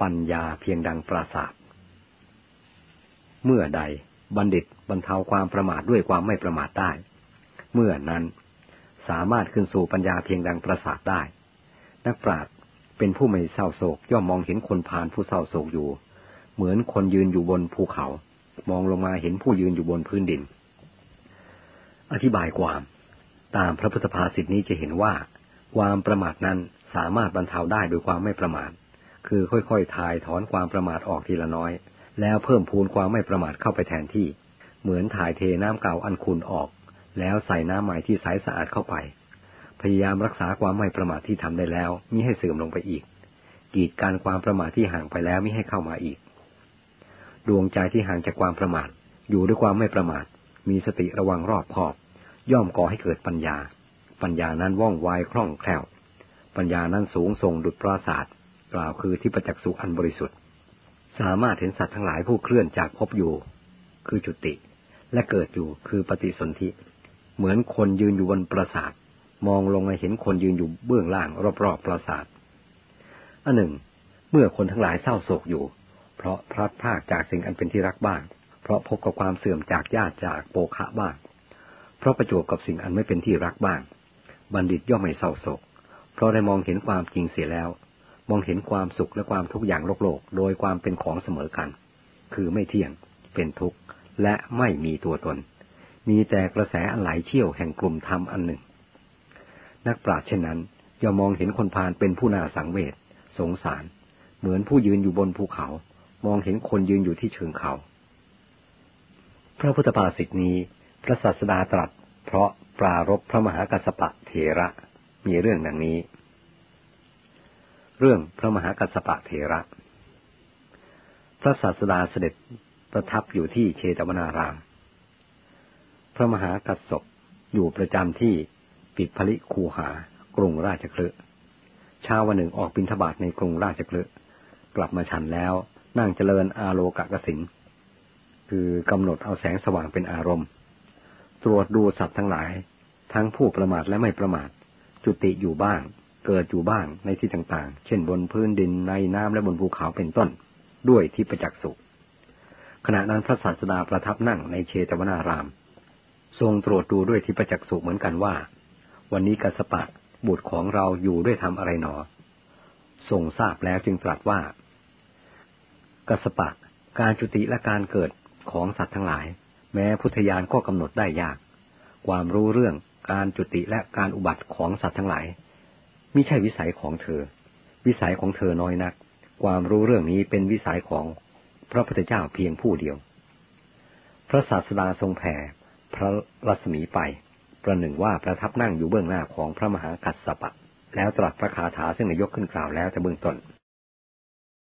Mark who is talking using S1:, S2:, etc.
S1: ปัญญาเพียงดังปราศาสตเมื่อใดบัณฑิตบรรเทาความประมาทด้วยความไม่ประมาทได้ เมื่อนั้นสามารถขึ้นสู่ปัญญาเพียงดังปราศาสตร์ได้ นักปราชญ์เป็นผู้ไม่เศร้าโศกย่อมมองเห็นคนพานผู้เศร้าโศกอยู่ เหมือนคนยืนอยู่บนภูเขา มองลงมาเห็นผู้ยืนอยู่บนพื้นดิน อธิบายความตามพระพุทธภาษิตนี้จะเห็นว่า ความประมาทนั้นสามารถบรรเทาได้โดยความไม่ประมาท คือค่อยๆทายถอนความประมาทออกทีละน้อย แล้วเพิ่มพูนความไม่ประมาทเข้าไปแทนที่ เหมือนถ่ายเทน้ำเก่าอันขุนออก แล้วใส่น้ำใหม่ที่ใสสะอาดเข้าไป พยายามรักษาความไม่ประมาทที่ทำได้แล้วมิให้เสื่อมลงไปอีก กีดการความประมาทที่ห่างไปแล้วมิให้เข้ามาอีก ดวงใจที่ห่างจากความประมาท อยู่ด้วยความไม่ประมาท มีสติระวังรอบคอบ ย่อมก่อให้เกิดปัญญา ปัญญานั้นว่องไวคล่องแคล่ว ปัญญานั้นสูงส่งดุจปราศาสตร์ กล่าวคือที่ประจักษ์สุอันบริสุทธิ์ สามารถเห็นสัตว์ทั้งหลายผู้เคลื่อนจากพบอยู่ คือจุติ และเกิดอยู่คือปฏิสนธิ เหมือนคนยืนอยู่บนปราสาท มองลงมาเห็นคนยืนอยู่เบื้องล่างรอบๆปราสาทอันหนึ่ง เมื่อคนทั้งหลายเศร้าโศกอยู่ เพราะพลัดพรากจากสิ่งอันเป็นที่รักบ้าง เพราะพบกับความเสื่อมจากญาติจากโปคะบ้าง เพราะประจวบกับสิ่งอันไม่เป็นที่รักบ้าง บัณฑิตย่อมไม่เศร้าโศก เพราะได้มองเห็นความจริงเสียแล้ว มองเห็นความสุขและความทุกข์อย่างโลกโลก โดยความเป็นของเสมอกัน คือไม่เที่ยง เป็นทุกข์ และไม่มีตัวตน มีแต่กระแสอันไหลเชี่ยวแห่งกลุ่มธรรมอันหนึ่ง นักปราชญ์เช่นนั้นย่อมมองเห็นคนพาลเป็นผู้น่าสังเวช สงสาร เหมือนผู้ยืนอยู่บนภูเขา มองเห็นคนยืนอยู่ที่เชิงเขา พระพุทธภาษิตนี้ พระศาสดาตรัส เพราะปรารบพระมหากัสสปะเถระ มีเรื่องดังนี้ เรื่องพระมหากัสสปะเถระ พระศาสดาเสด็จประทับอยู่ที่เชตวนาราม พระมหากัสสปอยู่ประจำที่ปิดผลิคูหากรุงราชคลึเช้าวันหนึ่งออกบินทบาทในกรุงราชคลึกลับมาฉันแล้วนั่งเจริญอาโลกะกสินคือกำหนดเอาแสงสว่างเป็นอารมณ์ ตรวจดูสัตว์ทั้งหลาย ทั้งผู้ประมาทและไม่ประมาท จุติอยู่บ้าง เกิดอยู่บ้างในที่ต่างๆ เช่นบนพื้นดินในน้ำและบนภูเขาเป็นต้น ด้วยที่ประจักษ์สุขณะนั้นพระศาสดาประทับนั่งในเชตวนาราม ทรงตรวจดูด้วยที่ประจักษ์สุเหมือนกันว่า วันนี้กัสปะบุตรของเราอยู่ด้วยทำอะไรหนอ ทรงทราบแล้วจึงตรัสว่า กัสปะ การจุติและการเกิดของสัตว์ทั้งหลาย แม้พุทธญาณก็กำหนดได้ยาก ความรู้เรื่องการจุติและการอุบัติของสัตว์ทั้งหลาย มิใช่วิสัยของเธอ วิสัยของเธอน้อยนัก ความรู้เรื่องนี้เป็นวิสัยของพระพุทธเจ้าเพียงผู้เดียว พระศาสดาทรงแผ่พระรัศมีไป ประหนึ่งว่าประทับนั่งอยู่เบื้องหน้าของพระมหากัสสปะ แล้วตรัสพระคาถาซึ่งนายกขึ้นกล่าวแล้วแต่เบื้องต้น